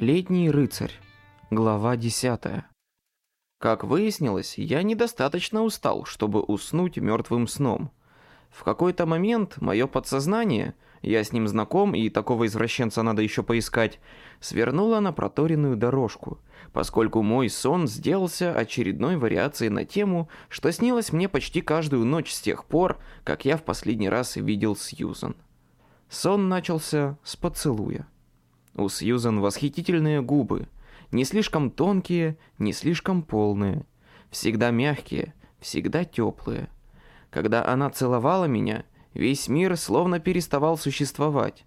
Летний рыцарь. Глава 10. Как выяснилось, я недостаточно устал, чтобы уснуть мертвым сном. В какой-то момент мое подсознание, я с ним знаком и такого извращенца надо еще поискать, свернуло на проторенную дорожку, поскольку мой сон сделался очередной вариацией на тему, что снилось мне почти каждую ночь с тех пор, как я в последний раз видел Сьюзан. Сон начался с поцелуя. У Сьюзан восхитительные губы, не слишком тонкие, не слишком полные, всегда мягкие, всегда теплые. Когда она целовала меня, весь мир словно переставал существовать.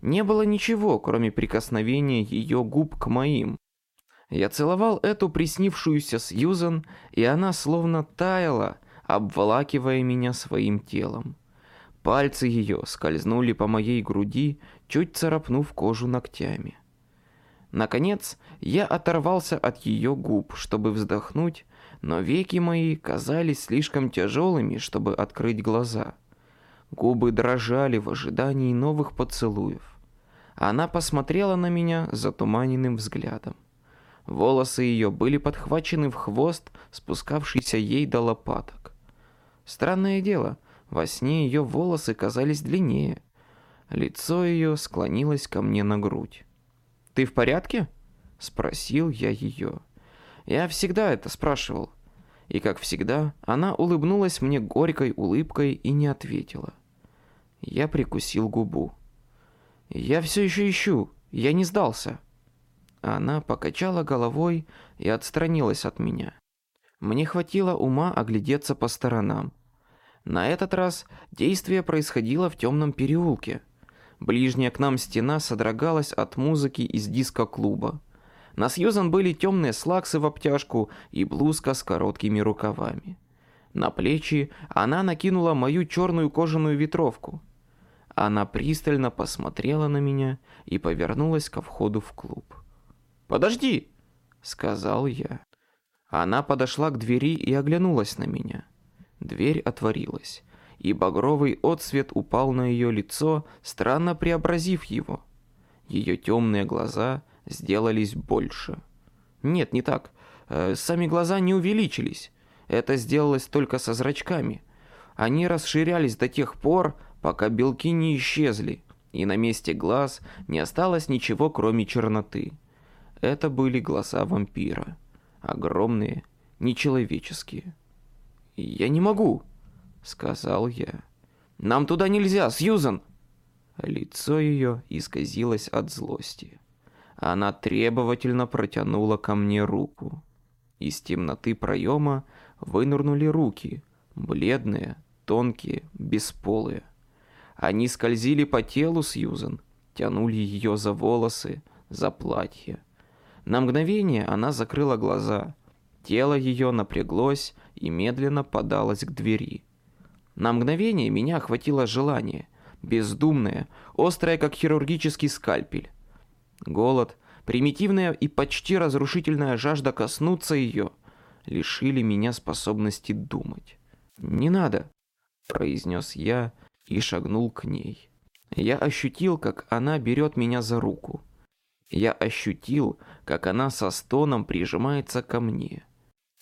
Не было ничего, кроме прикосновения ее губ к моим. Я целовал эту приснившуюся Сьюзан, и она словно таяла, обволакивая меня своим телом. Пальцы ее скользнули по моей груди, чуть царапнув кожу ногтями. Наконец, я оторвался от ее губ, чтобы вздохнуть, но веки мои казались слишком тяжелыми, чтобы открыть глаза. Губы дрожали в ожидании новых поцелуев. Она посмотрела на меня затуманенным взглядом. Волосы ее были подхвачены в хвост, спускавшийся ей до лопаток. Странное дело, во сне ее волосы казались длиннее. Лицо ее склонилось ко мне на грудь. «Ты в порядке?» — спросил я ее. Я всегда это спрашивал. И, как всегда, она улыбнулась мне горькой улыбкой и не ответила. Я прикусил губу. «Я все еще ищу, я не сдался». Она покачала головой и отстранилась от меня. Мне хватило ума оглядеться по сторонам. На этот раз действие происходило в темном переулке — Ближняя к нам стена содрогалась от музыки из диско-клуба. На Сьюзан были темные слаксы в обтяжку и блузка с короткими рукавами. На плечи она накинула мою черную кожаную ветровку. Она пристально посмотрела на меня и повернулась ко входу в клуб. «Подожди!» — сказал я. Она подошла к двери и оглянулась на меня. Дверь отворилась и багровый отсвет упал на ее лицо, странно преобразив его. Ее темные глаза сделались больше. Нет, не так. Э, сами глаза не увеличились. Это сделалось только со зрачками. Они расширялись до тех пор, пока белки не исчезли, и на месте глаз не осталось ничего, кроме черноты. Это были глаза вампира. Огромные, нечеловеческие. «Я не могу!» сказал я. Нам туда нельзя, Сьюзан. Лицо ее исказилось от злости. Она требовательно протянула ко мне руку. Из темноты проема вынырнули руки, бледные, тонкие, бесполые. Они скользили по телу Сьюзан, тянули ее за волосы, за платье. На мгновение она закрыла глаза. Тело ее напряглось и медленно подалось к двери. На мгновение меня охватило желание, бездумное, острое, как хирургический скальпель. Голод, примитивная и почти разрушительная жажда коснуться ее, лишили меня способности думать. «Не надо», — произнес я и шагнул к ней. Я ощутил, как она берет меня за руку. Я ощутил, как она со стоном прижимается ко мне,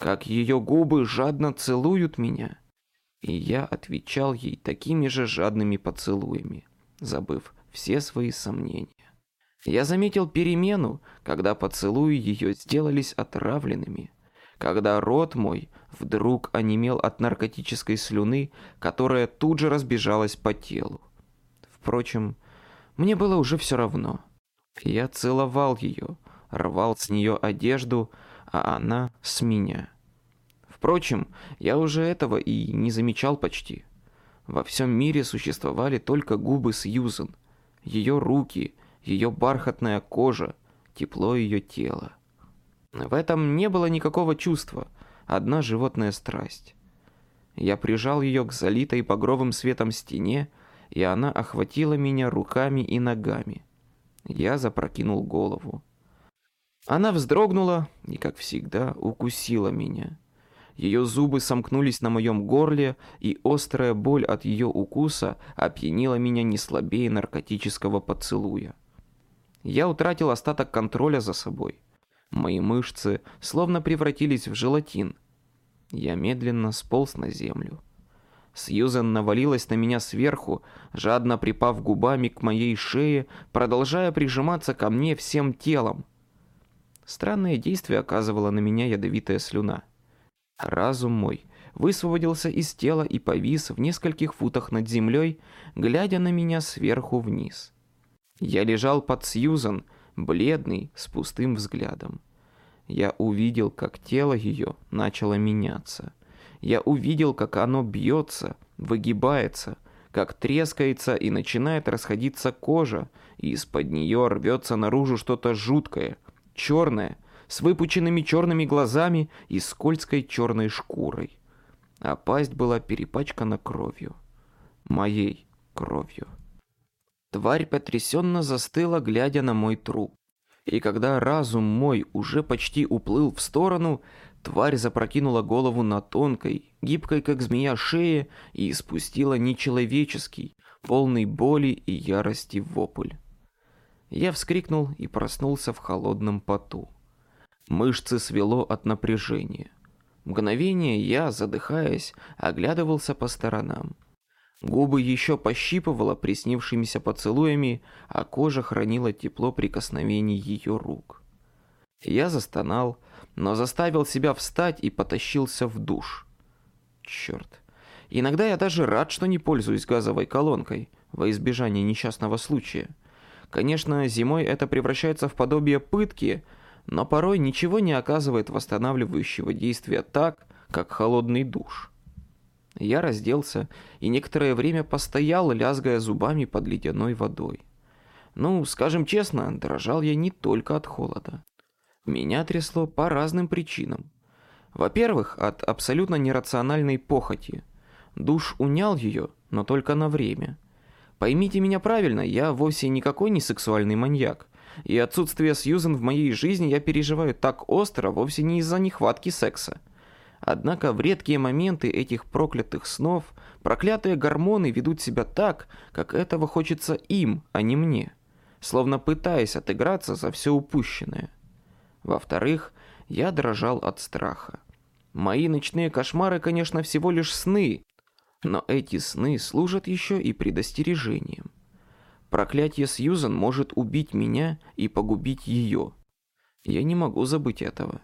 как ее губы жадно целуют меня — и я отвечал ей такими же жадными поцелуями, забыв все свои сомнения. Я заметил перемену, когда поцелуи ее сделались отравленными, когда рот мой вдруг онемел от наркотической слюны, которая тут же разбежалась по телу. Впрочем, мне было уже все равно. Я целовал ее, рвал с нее одежду, а она с меня. Впрочем, я уже этого и не замечал почти. Во всем мире существовали только губы Сьюзен, ее руки, ее бархатная кожа, тепло ее тела. В этом не было никакого чувства, одна животная страсть. Я прижал ее к залитой багровым светом стене, и она охватила меня руками и ногами. Я запрокинул голову. Она вздрогнула и, как всегда, укусила меня. Ее зубы сомкнулись на моем горле, и острая боль от ее укуса опьянила меня не слабее наркотического поцелуя. Я утратил остаток контроля за собой. Мои мышцы словно превратились в желатин. Я медленно сполз на землю. Сьюзен навалилась на меня сверху, жадно припав губами к моей шее, продолжая прижиматься ко мне всем телом. Странное действие оказывала на меня ядовитая слюна. Разум мой высвободился из тела и повис в нескольких футах над землей, глядя на меня сверху вниз. Я лежал под Сьюзан, бледный, с пустым взглядом. Я увидел, как тело ее начало меняться. Я увидел, как оно бьется, выгибается, как трескается и начинает расходиться кожа, и из-под нее рвется наружу что-то жуткое, черное, с выпученными черными глазами и скользкой черной шкурой. А пасть была перепачкана кровью. Моей кровью. Тварь потрясенно застыла, глядя на мой труп. И когда разум мой уже почти уплыл в сторону, Тварь запрокинула голову на тонкой, гибкой как змея шее и испустила нечеловеческий, полный боли и ярости вопль. Я вскрикнул и проснулся в холодном поту. Мышцы свело от напряжения. Мгновение я, задыхаясь, оглядывался по сторонам. Губы еще пощипывало приснившимися поцелуями, а кожа хранила тепло прикосновений ее рук. Я застонал, но заставил себя встать и потащился в душ. Черт. Иногда я даже рад, что не пользуюсь газовой колонкой, во избежание несчастного случая. Конечно, зимой это превращается в подобие пытки, но порой ничего не оказывает восстанавливающего действия так, как холодный душ. Я разделся и некоторое время постоял, лязгая зубами под ледяной водой. Ну, скажем честно, дрожал я не только от холода. Меня трясло по разным причинам. Во-первых, от абсолютно нерациональной похоти. Душ унял ее, но только на время. Поймите меня правильно, я вовсе никакой не сексуальный маньяк. И отсутствие Сьюзен в моей жизни я переживаю так остро вовсе не из-за нехватки секса. Однако в редкие моменты этих проклятых снов проклятые гормоны ведут себя так, как этого хочется им, а не мне, словно пытаясь отыграться за все упущенное. Во-вторых, я дрожал от страха. Мои ночные кошмары, конечно, всего лишь сны, но эти сны служат еще и предостережением. Проклятие Сьюзан может убить меня и погубить ее. Я не могу забыть этого.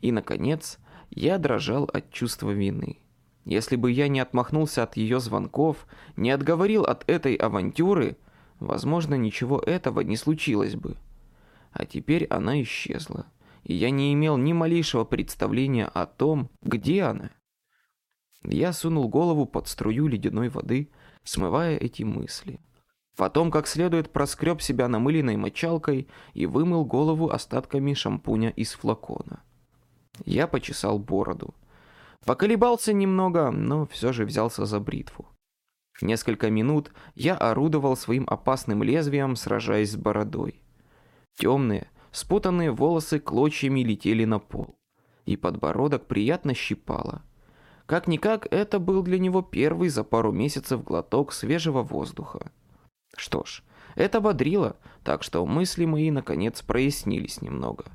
И, наконец, я дрожал от чувства вины. Если бы я не отмахнулся от ее звонков, не отговорил от этой авантюры, возможно, ничего этого не случилось бы. А теперь она исчезла, и я не имел ни малейшего представления о том, где она. Я сунул голову под струю ледяной воды, смывая эти мысли. Потом как следует проскреб себя намыленной мочалкой и вымыл голову остатками шампуня из флакона. Я почесал бороду. Поколебался немного, но все же взялся за бритву. Несколько минут я орудовал своим опасным лезвием, сражаясь с бородой. Темные, спутанные волосы клочьями летели на пол, и подбородок приятно щипало. Как-никак, это был для него первый за пару месяцев глоток свежего воздуха. Что ж, это бодрило, так что мысли мои наконец прояснились немного.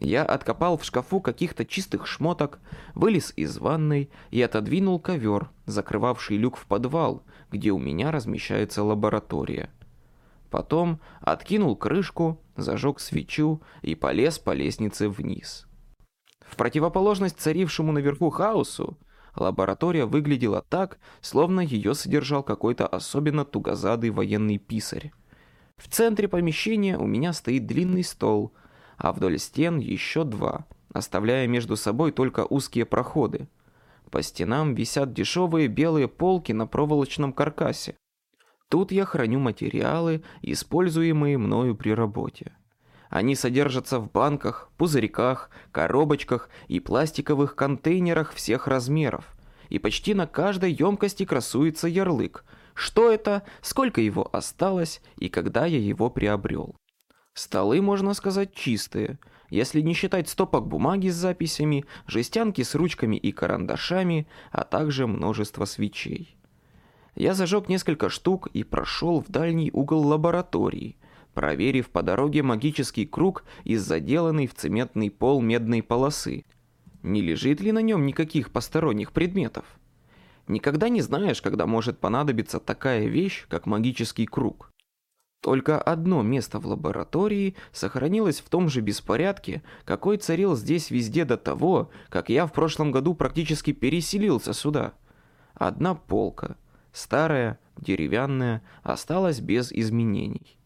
Я откопал в шкафу каких-то чистых шмоток, вылез из ванной и отодвинул ковер, закрывавший люк в подвал, где у меня размещается лаборатория. Потом откинул крышку, зажег свечу и полез по лестнице вниз. В противоположность царившему наверху хаосу, лаборатория выглядела так, словно ее содержал какой-то особенно тугозадый военный писарь. В центре помещения у меня стоит длинный стол, а вдоль стен еще два, оставляя между собой только узкие проходы. По стенам висят дешевые белые полки на проволочном каркасе. Тут я храню материалы, используемые мною при работе. Они содержатся в банках, пузырьках, коробочках и пластиковых контейнерах всех размеров. И почти на каждой емкости красуется ярлык. Что это, сколько его осталось и когда я его приобрел. Столы, можно сказать, чистые, если не считать стопок бумаги с записями, жестянки с ручками и карандашами, а также множество свечей. Я зажег несколько штук и прошел в дальний угол лаборатории, проверив по дороге магический круг из заделанной в цементный пол медной полосы. Не лежит ли на нем никаких посторонних предметов? Никогда не знаешь, когда может понадобиться такая вещь, как магический круг. Только одно место в лаборатории сохранилось в том же беспорядке, какой царил здесь везде до того, как я в прошлом году практически переселился сюда. Одна полка, старая, деревянная, осталась без изменений.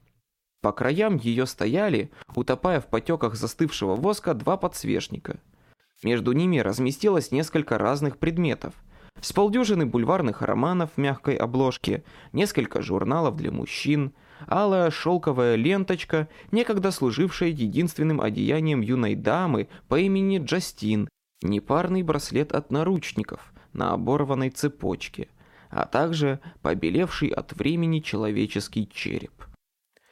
По краям ее стояли, утопая в потеках застывшего воска, два подсвечника. Между ними разместилось несколько разных предметов. С полдюжины бульварных романов в мягкой обложке, несколько журналов для мужчин, алая шелковая ленточка, некогда служившая единственным одеянием юной дамы по имени Джастин, непарный браслет от наручников на оборванной цепочке, а также побелевший от времени человеческий череп.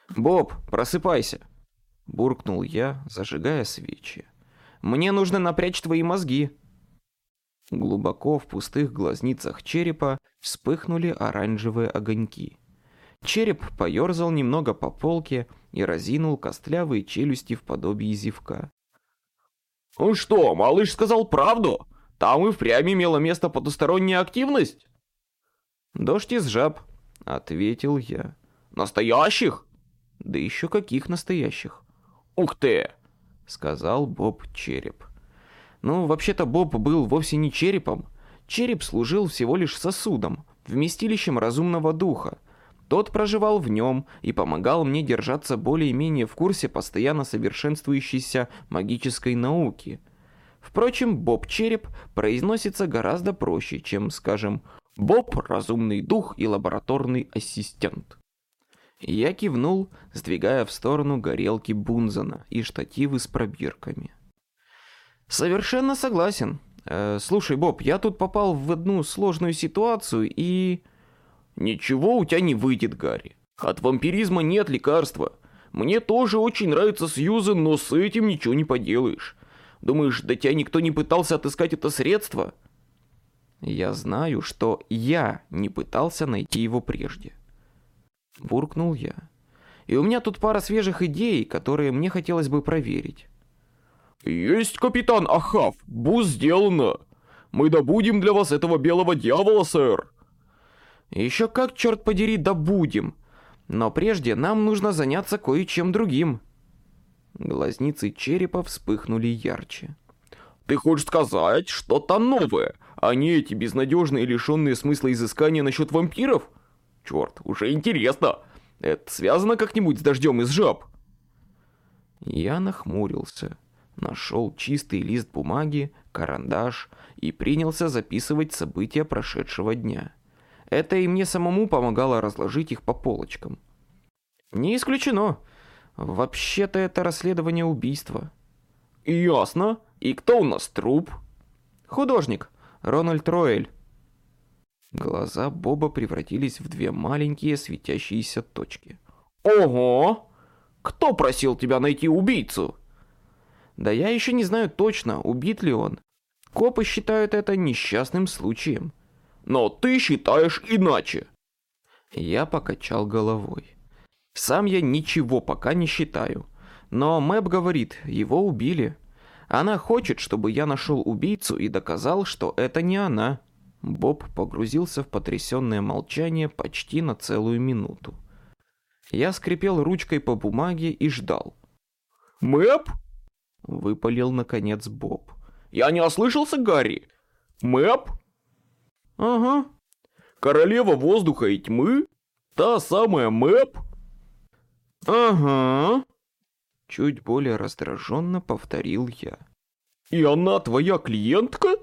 «Боб, просыпайся!» — буркнул я, зажигая свечи. «Мне нужно напрячь твои мозги!» Глубоко в пустых глазницах черепа вспыхнули оранжевые огоньки. Череп поерзал немного по полке и разинул костлявые челюсти в подобии зевка. «Он что, малыш сказал правду? Там и впрямь имела место потусторонняя активность?» «Дождь из жаб», — ответил я. «Настоящих?» Да еще каких настоящих? Ух ты! Сказал Боб Череп. Ну, вообще-то Боб был вовсе не черепом. Череп служил всего лишь сосудом, вместилищем разумного духа. Тот проживал в нем и помогал мне держаться более-менее в курсе постоянно совершенствующейся магической науки. Впрочем, Боб Череп произносится гораздо проще, чем, скажем, Боб – разумный дух и лабораторный ассистент. Я кивнул, сдвигая в сторону горелки Бунзана и штативы с пробирками. Совершенно согласен. Э, слушай, Боб, я тут попал в одну сложную ситуацию и... Ничего у тебя не выйдет, Гарри. От вампиризма нет лекарства. Мне тоже очень нравится Сьюзен, но с этим ничего не поделаешь. Думаешь, до тебя никто не пытался отыскать это средство? Я знаю, что я не пытался найти его прежде. Буркнул я. И у меня тут пара свежих идей, которые мне хотелось бы проверить. Есть, капитан Ахав, бус сделано. Мы добудем для вас этого белого дьявола, сэр. Еще как, черт подери, добудем. Но прежде нам нужно заняться кое-чем другим. Глазницы черепа вспыхнули ярче. Ты хочешь сказать что-то новое, а не эти безнадежные лишенные смысла изыскания насчет вампиров? Черт, уже интересно. Это связано как-нибудь с дождем из жаб? Я нахмурился, нашел чистый лист бумаги, карандаш и принялся записывать события прошедшего дня. Это и мне самому помогало разложить их по полочкам. Не исключено. Вообще-то это расследование убийства. Ясно. И кто у нас труп? Художник. Рональд Роэль. Глаза Боба превратились в две маленькие светящиеся точки. «Ого! Кто просил тебя найти убийцу?» «Да я еще не знаю точно, убит ли он. Копы считают это несчастным случаем». «Но ты считаешь иначе!» Я покачал головой. «Сам я ничего пока не считаю. Но Мэб говорит, его убили. Она хочет, чтобы я нашел убийцу и доказал, что это не она». Боб погрузился в потрясенное молчание почти на целую минуту. Я скрипел ручкой по бумаге и ждал. «Мэп?» — выпалил наконец Боб. «Я не ослышался, Гарри? Мэп?» «Ага». «Королева воздуха и тьмы? Та самая Мэп?» «Ага», — чуть более раздраженно повторил я. «И она твоя клиентка?»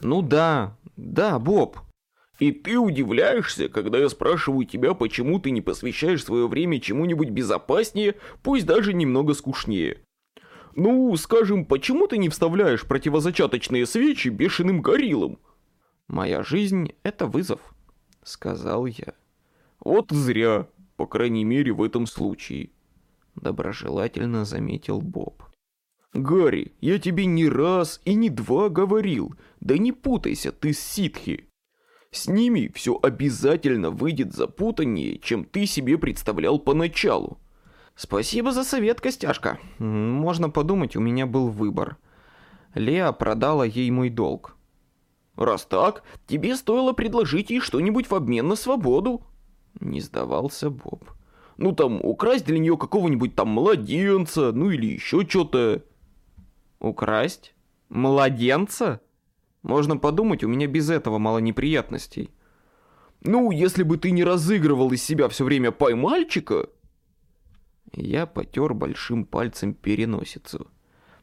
«Ну да, да, Боб». «И ты удивляешься, когда я спрашиваю тебя, почему ты не посвящаешь свое время чему-нибудь безопаснее, пусть даже немного скучнее?» «Ну, скажем, почему ты не вставляешь противозачаточные свечи бешеным гориллам?» «Моя жизнь — это вызов», — сказал я. «Вот зря, по крайней мере в этом случае», — доброжелательно заметил Боб. «Гарри, я тебе не раз и не два говорил, да не путайся ты с ситхи. С ними все обязательно выйдет запутаннее, чем ты себе представлял поначалу. Спасибо за совет, Костяшка. Можно подумать, у меня был выбор. Леа продала ей мой долг. Раз так, тебе стоило предложить ей что-нибудь в обмен на свободу. Не сдавался Боб. Ну там, украсть для нее какого-нибудь там младенца, ну или еще что-то. Украсть? Младенца? Можно подумать, у меня без этого мало неприятностей. Ну, если бы ты не разыгрывал из себя все время поймальчика... Я потер большим пальцем переносицу.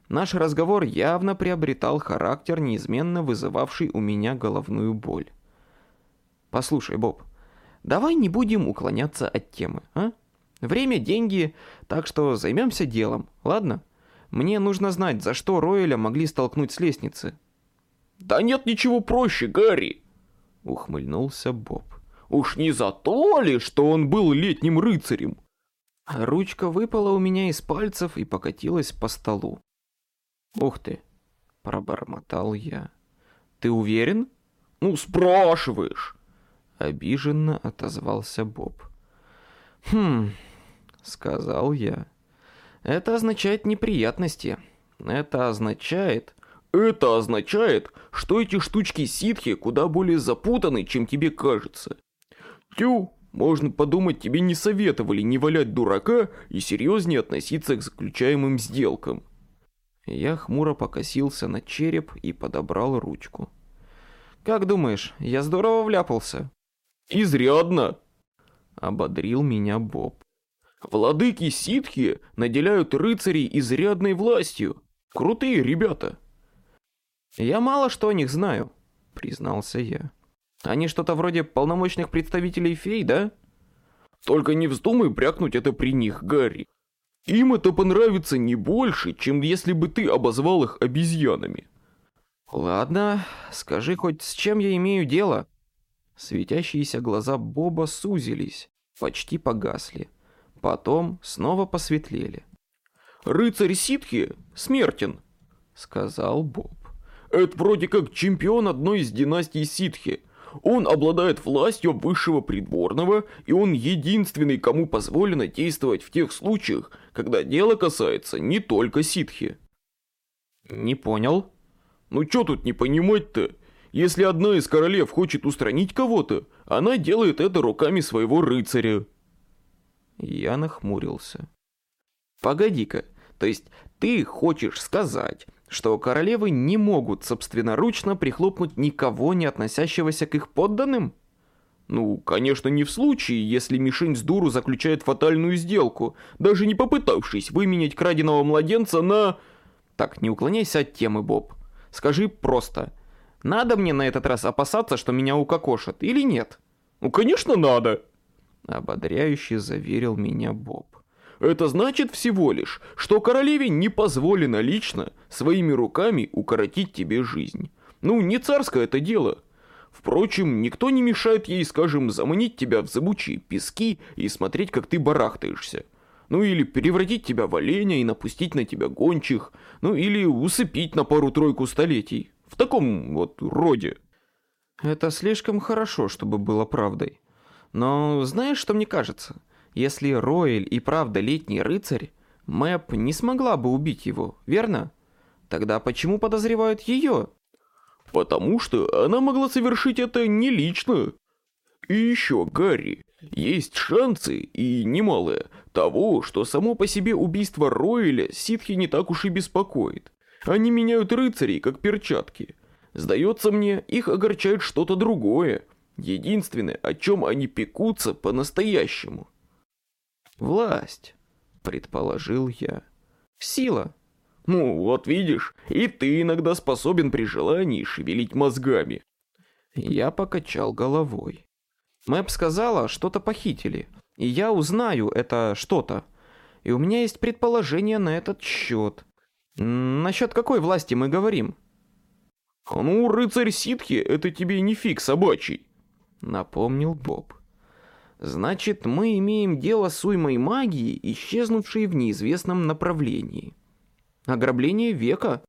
Наш разговор явно приобретал характер, неизменно вызывавший у меня головную боль. Послушай, Боб, давай не будем уклоняться от темы, а? Время – деньги, так что займемся делом, ладно? Мне нужно знать, за что Роэля могли столкнуть с лестницы. «Да нет ничего проще, Гарри!» — ухмыльнулся Боб. «Уж не за то ли, что он был летним рыцарем?» Ручка выпала у меня из пальцев и покатилась по столу. «Ух ты!» — пробормотал я. «Ты уверен?» «Ну, спрашиваешь!» Обиженно отозвался Боб. «Хм...» — сказал я. «Это означает неприятности. Это означает...» Это означает, что эти штучки ситхи куда более запутаны, чем тебе кажется. Тю, можно подумать, тебе не советовали не валять дурака и серьезнее относиться к заключаемым сделкам. Я хмуро покосился на череп и подобрал ручку. «Как думаешь, я здорово вляпался?» «Изрядно!» — ободрил меня Боб. «Владыки ситхи наделяют рыцарей изрядной властью. Крутые ребята!» «Я мало что о них знаю», — признался я. «Они что-то вроде полномочных представителей фей, да?» «Только не вздумай брякнуть это при них, Гарри. Им это понравится не больше, чем если бы ты обозвал их обезьянами». «Ладно, скажи хоть, с чем я имею дело?» Светящиеся глаза Боба сузились, почти погасли. Потом снова посветлели. «Рыцарь ситхи смертен», — сказал Боб. Это вроде как чемпион одной из династий ситхи. Он обладает властью высшего придворного, и он единственный, кому позволено действовать в тех случаях, когда дело касается не только ситхи. Не понял? Ну чё тут не понимать-то? Если одна из королев хочет устранить кого-то, она делает это руками своего рыцаря. Я нахмурился. Погоди-ка, то есть ты хочешь сказать, что королевы не могут собственноручно прихлопнуть никого, не относящегося к их подданным? Ну, конечно, не в случае, если мишень с дуру заключает фатальную сделку, даже не попытавшись выменять краденого младенца на... Так, не уклоняйся от темы, Боб. Скажи просто, надо мне на этот раз опасаться, что меня укокошат, или нет? Ну, конечно, надо. Ободряюще заверил меня Боб. Это значит всего лишь, что королеве не позволено лично своими руками укоротить тебе жизнь. Ну, не царское это дело. Впрочем, никто не мешает ей, скажем, заманить тебя в зыбучие пески и смотреть, как ты барахтаешься. Ну или превратить тебя в оленя и напустить на тебя гончих, ну или усыпить на пару-тройку столетий. В таком вот роде. Это слишком хорошо, чтобы было правдой. Но знаешь, что мне кажется? Если Роэль и правда летний рыцарь, Мэп не смогла бы убить его, верно? Тогда почему подозревают ее? Потому что она могла совершить это не лично. И еще, Гарри, есть шансы, и немалые, того, что само по себе убийство Роэля ситхи не так уж и беспокоит. Они меняют рыцарей, как перчатки. Сдается мне, их огорчает что-то другое. Единственное, о чем они пекутся по-настоящему. Власть, предположил я. Сила. Ну, вот видишь, и ты иногда способен при желании шевелить мозгами. Я покачал головой. Мэп сказала, что-то похитили, и я узнаю это что-то. И у меня есть предположение на этот счет. Насчет какой власти мы говорим? Ну, рыцарь ситхи, это тебе не фиг собачий, напомнил Боб. Значит, мы имеем дело с уймой магии, исчезнувшей в неизвестном направлении. Ограбление века?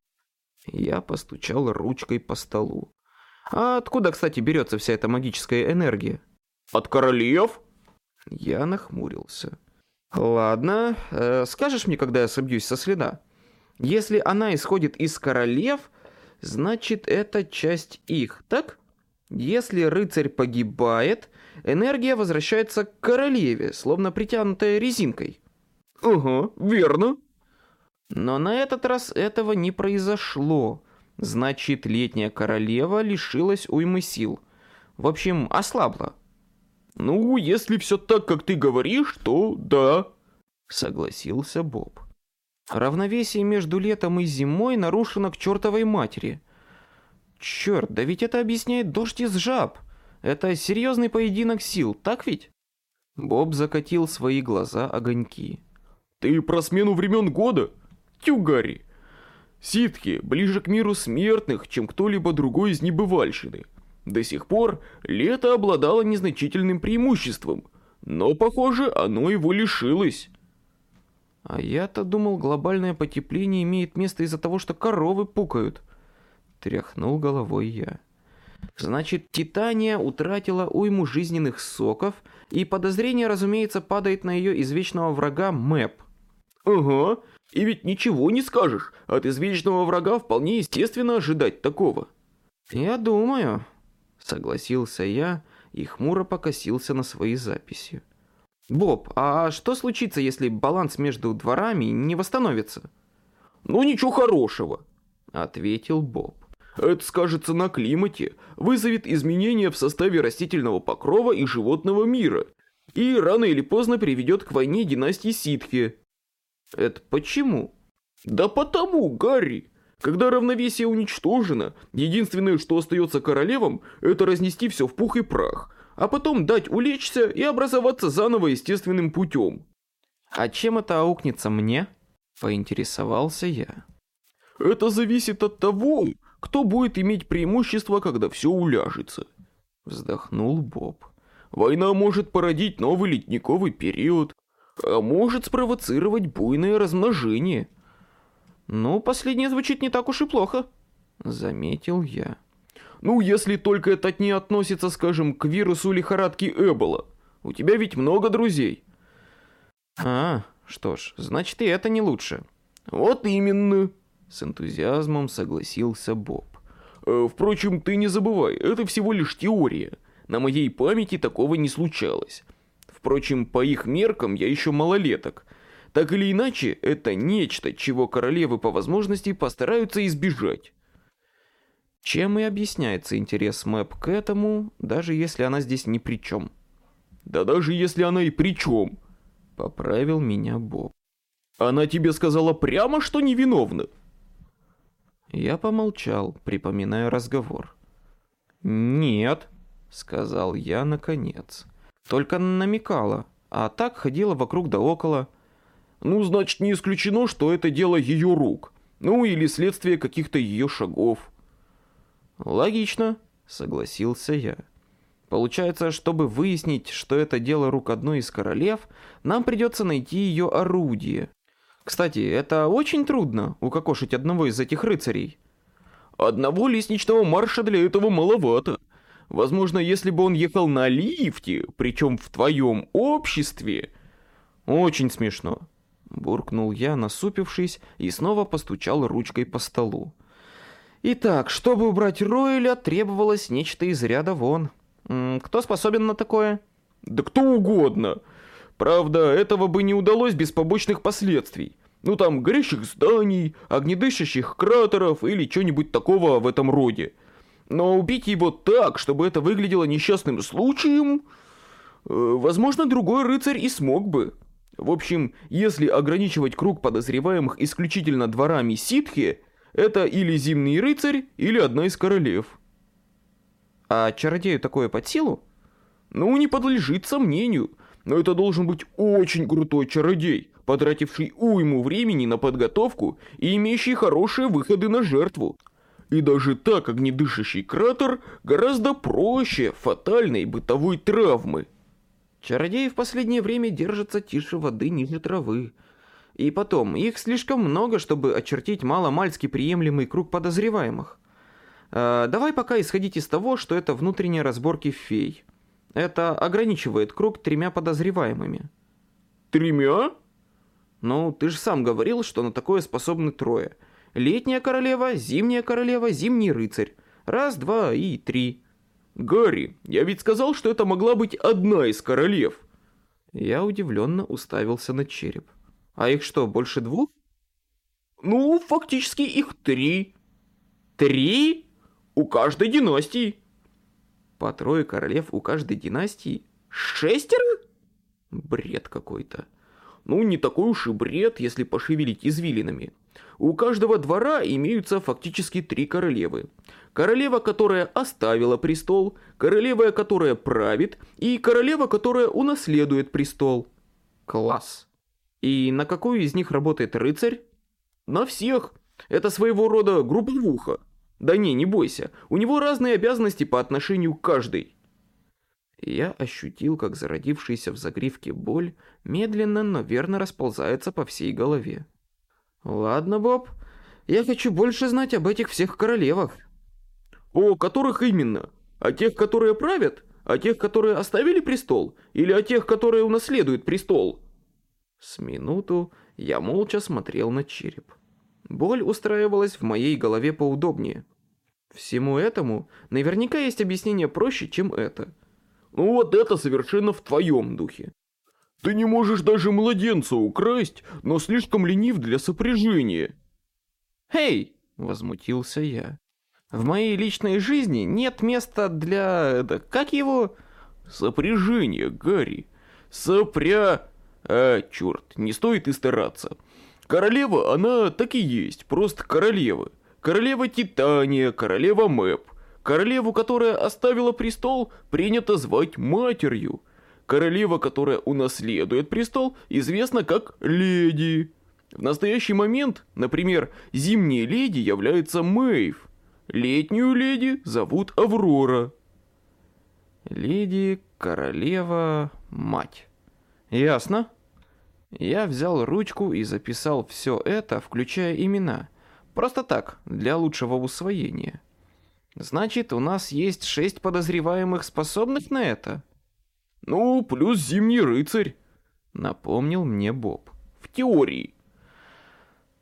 Я постучал ручкой по столу. А откуда, кстати, берется вся эта магическая энергия? От королев? Я нахмурился. Ладно, э, скажешь мне, когда я собьюсь со следа? Если она исходит из королев, значит это часть их, так? Если рыцарь погибает, энергия возвращается к королеве, словно притянутая резинкой. Ага, верно. Но на этот раз этого не произошло. Значит, летняя королева лишилась уймы сил. В общем, ослабла. Ну, если все так, как ты говоришь, то да. Согласился Боб. Равновесие между летом и зимой нарушено к чертовой матери. Черт, да ведь это объясняет дождь из жаб. Это серьезный поединок сил, так ведь? Боб закатил свои глаза огоньки. Ты про смену времен года? Тю, Гарри. Ситхи ближе к миру смертных, чем кто-либо другой из небывальщины. До сих пор лето обладало незначительным преимуществом, но, похоже, оно его лишилось. А я-то думал, глобальное потепление имеет место из-за того, что коровы пукают. Тряхнул головой я. Значит, Титания утратила уйму жизненных соков, и подозрение, разумеется, падает на ее извечного врага Мэп. Ага, и ведь ничего не скажешь. От извечного врага вполне естественно ожидать такого. Я думаю, согласился я и хмуро покосился на свои записи. Боб, а что случится, если баланс между дворами не восстановится? Ну ничего хорошего, ответил Боб. Это скажется на климате, вызовет изменения в составе растительного покрова и животного мира, и рано или поздно приведет к войне династии Ситхи. Это почему? Да потому, Гарри. Когда равновесие уничтожено, единственное, что остается королевам, это разнести все в пух и прах, а потом дать улечься и образоваться заново естественным путем. А чем это аукнется мне? Поинтересовался я. Это зависит от того, кто будет иметь преимущество, когда все уляжется. Вздохнул Боб. Война может породить новый ледниковый период, а может спровоцировать буйное размножение. Ну, последнее звучит не так уж и плохо, заметил я. Ну, если только это не относится, скажем, к вирусу лихорадки Эбола. У тебя ведь много друзей. А, что ж, значит и это не лучше. Вот именно, с энтузиазмом согласился Боб. Э, впрочем, ты не забывай, это всего лишь теория. На моей памяти такого не случалось. Впрочем, по их меркам я еще малолеток. Так или иначе, это нечто, чего королевы по возможности постараются избежать. Чем и объясняется интерес Мэп к этому, даже если она здесь ни при чем. Да даже если она и при чем, поправил меня Боб. Она тебе сказала прямо, что невиновна. Я помолчал, припоминая разговор. «Нет», — сказал я наконец. Только намекала, а так ходила вокруг да около. Ну, значит, не исключено, что это дело ее рук. Ну, или следствие каких-то ее шагов. Логично, согласился я. Получается, чтобы выяснить, что это дело рук одной из королев, нам придется найти ее орудие. Кстати, это очень трудно, укокошить одного из этих рыцарей. Одного лестничного марша для этого маловато. Возможно, если бы он ехал на лифте, причем в твоем обществе... Очень смешно. Буркнул я, насупившись, и снова постучал ручкой по столу. Итак, чтобы убрать Ройля, требовалось нечто из ряда вон. Кто способен на такое? Да кто угодно. Правда, этого бы не удалось без побочных последствий. Ну там, горящих зданий, огнедышащих кратеров или чего-нибудь такого в этом роде. Но убить его так, чтобы это выглядело несчастным случаем... Э, возможно, другой рыцарь и смог бы. В общем, если ограничивать круг подозреваемых исключительно дворами ситхи, это или зимний рыцарь, или одна из королев. А чародею такое под силу? Ну, не подлежит сомнению. Но это должен быть очень крутой чародей, потративший уйму времени на подготовку и имеющий хорошие выходы на жертву. И даже так огнедышащий кратер гораздо проще фатальной бытовой травмы. Чародеи в последнее время держатся тише воды ниже травы. И потом, их слишком много, чтобы очертить маломальски приемлемый круг подозреваемых. Э, давай пока исходить из того, что это внутренние разборки фей. Это ограничивает круг тремя подозреваемыми. Тремя? Ну, ты же сам говорил, что на такое способны трое. Летняя королева, зимняя королева, зимний рыцарь. Раз, два и три. Гарри, я ведь сказал, что это могла быть одна из королев. Я удивленно уставился на череп. А их что, больше двух? Ну, фактически их три. Три? У каждой династии. По трое королев у каждой династии? Шестеро? Бред какой-то. Ну, не такой уж и бред, если пошевелить извилинами. У каждого двора имеются фактически три королевы. Королева, которая оставила престол, королева, которая правит, и королева, которая унаследует престол. Класс. И на какую из них работает рыцарь? На всех. Это своего рода групповуха. Да не, не бойся, у него разные обязанности по отношению к каждой. Я ощутил, как зародившаяся в загривке боль медленно, но верно расползается по всей голове. Ладно, Боб, я хочу больше знать об этих всех королевах. О которых именно? О тех, которые правят? О тех, которые оставили престол? Или о тех, которые унаследуют престол? С минуту я молча смотрел на череп. Боль устраивалась в моей голове поудобнее. Всему этому наверняка есть объяснение проще, чем это. Ну вот это совершенно в твоем духе. Ты не можешь даже младенца украсть, но слишком ленив для сопряжения. «Эй!» — возмутился я. «В моей личной жизни нет места для... Да, как его?» «Сопряжение, Гарри. Сопря...» «А, черт, не стоит и стараться. Королева, она так и есть, просто королева. Королева Титания, королева Мэп. Королеву, которая оставила престол, принято звать матерью. Королева, которая унаследует престол, известна как леди. В настоящий момент, например, зимняя леди является Мэйв. Летнюю леди зовут Аврора. Леди, королева, мать. Ясно. Я взял ручку и записал все это, включая имена. Просто так, для лучшего усвоения. Значит, у нас есть шесть подозреваемых, способных на это? Ну, плюс зимний рыцарь, напомнил мне Боб. В теории.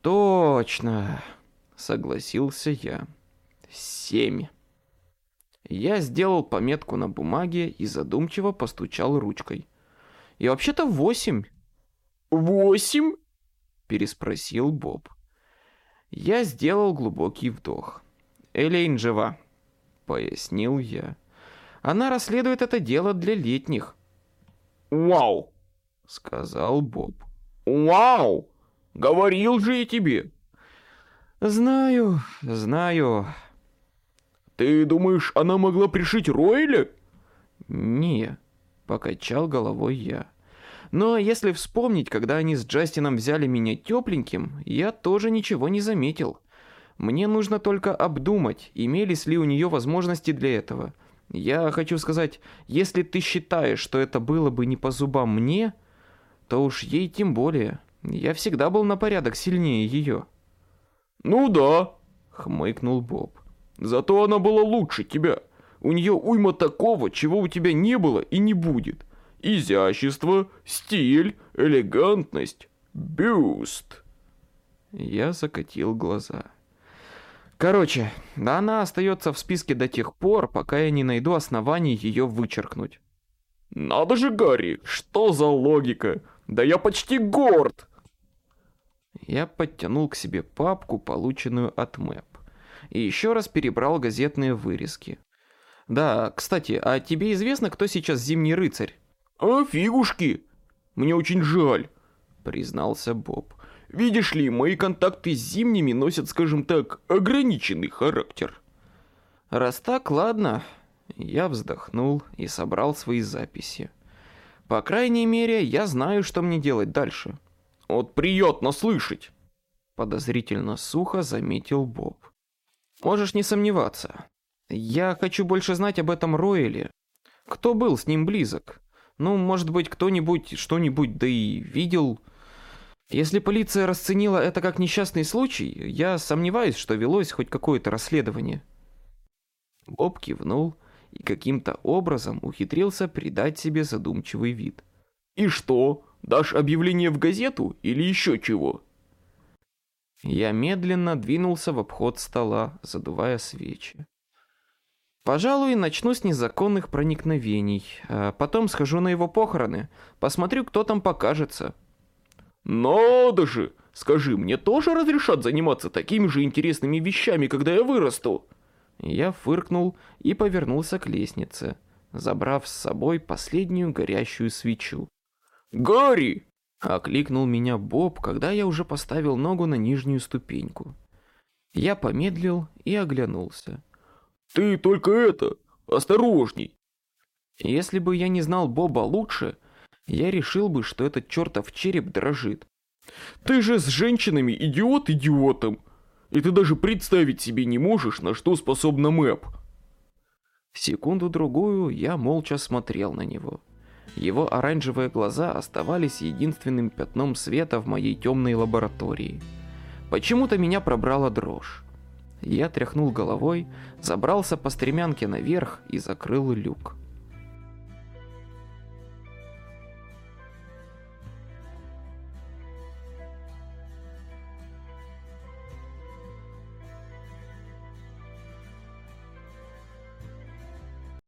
Точно, согласился я. Семь. Я сделал пометку на бумаге и задумчиво постучал ручкой. И вообще-то восемь. «Восемь?» – переспросил Боб. Я сделал глубокий вдох. «Элейн жива», – пояснил я. «Она расследует это дело для летних». «Вау!» – сказал Боб. «Вау! Говорил же я тебе!» «Знаю, знаю». «Ты думаешь, она могла пришить Ройля?» «Не», — покачал головой я. Но если вспомнить, когда они с Джастином взяли меня тепленьким, я тоже ничего не заметил. Мне нужно только обдумать, имелись ли у нее возможности для этого. Я хочу сказать, если ты считаешь, что это было бы не по зубам мне, то уж ей тем более. Я всегда был на порядок сильнее ее. «Ну да», — хмыкнул Боб. «Зато она была лучше тебя. У нее уйма такого, чего у тебя не было и не будет изящество, стиль, элегантность, бюст. Я закатил глаза. Короче, она остается в списке до тех пор, пока я не найду оснований ее вычеркнуть. Надо же, Гарри, что за логика? Да я почти горд. Я подтянул к себе папку, полученную от Мэп, и еще раз перебрал газетные вырезки. Да, кстати, а тебе известно, кто сейчас Зимний рыцарь? «А фигушки! Мне очень жаль», — признался Боб. «Видишь ли, мои контакты с зимними носят, скажем так, ограниченный характер». «Раз так, ладно». Я вздохнул и собрал свои записи. По крайней мере, я знаю, что мне делать дальше. Вот приятно слышать. Подозрительно сухо заметил Боб. Можешь не сомневаться. Я хочу больше знать об этом Ройле. Кто был с ним близок? Ну, может быть, кто-нибудь что-нибудь да и видел. Если полиция расценила это как несчастный случай, я сомневаюсь, что велось хоть какое-то расследование. Боб кивнул и каким-то образом ухитрился придать себе задумчивый вид. И что? Дашь объявление в газету или еще чего?» Я медленно двинулся в обход стола, задувая свечи. Пожалуй, начну с незаконных проникновений, а потом схожу на его похороны, посмотрю, кто там покажется. Надо же! Скажи, мне тоже разрешат заниматься такими же интересными вещами, когда я вырасту? Я фыркнул и повернулся к лестнице, забрав с собой последнюю горящую свечу. «Гарри!» — окликнул меня Боб, когда я уже поставил ногу на нижнюю ступеньку. Я помедлил и оглянулся. «Ты только это, осторожней!» Если бы я не знал Боба лучше, я решил бы, что этот чертов череп дрожит. «Ты же с женщинами идиот идиотом!» И ты даже представить себе не можешь, на что способна Мэп. Секунду-другую я молча смотрел на него. Его оранжевые глаза оставались единственным пятном света в моей темной лаборатории. Почему-то меня пробрала дрожь. Я тряхнул головой, забрался по стремянке наверх и закрыл люк.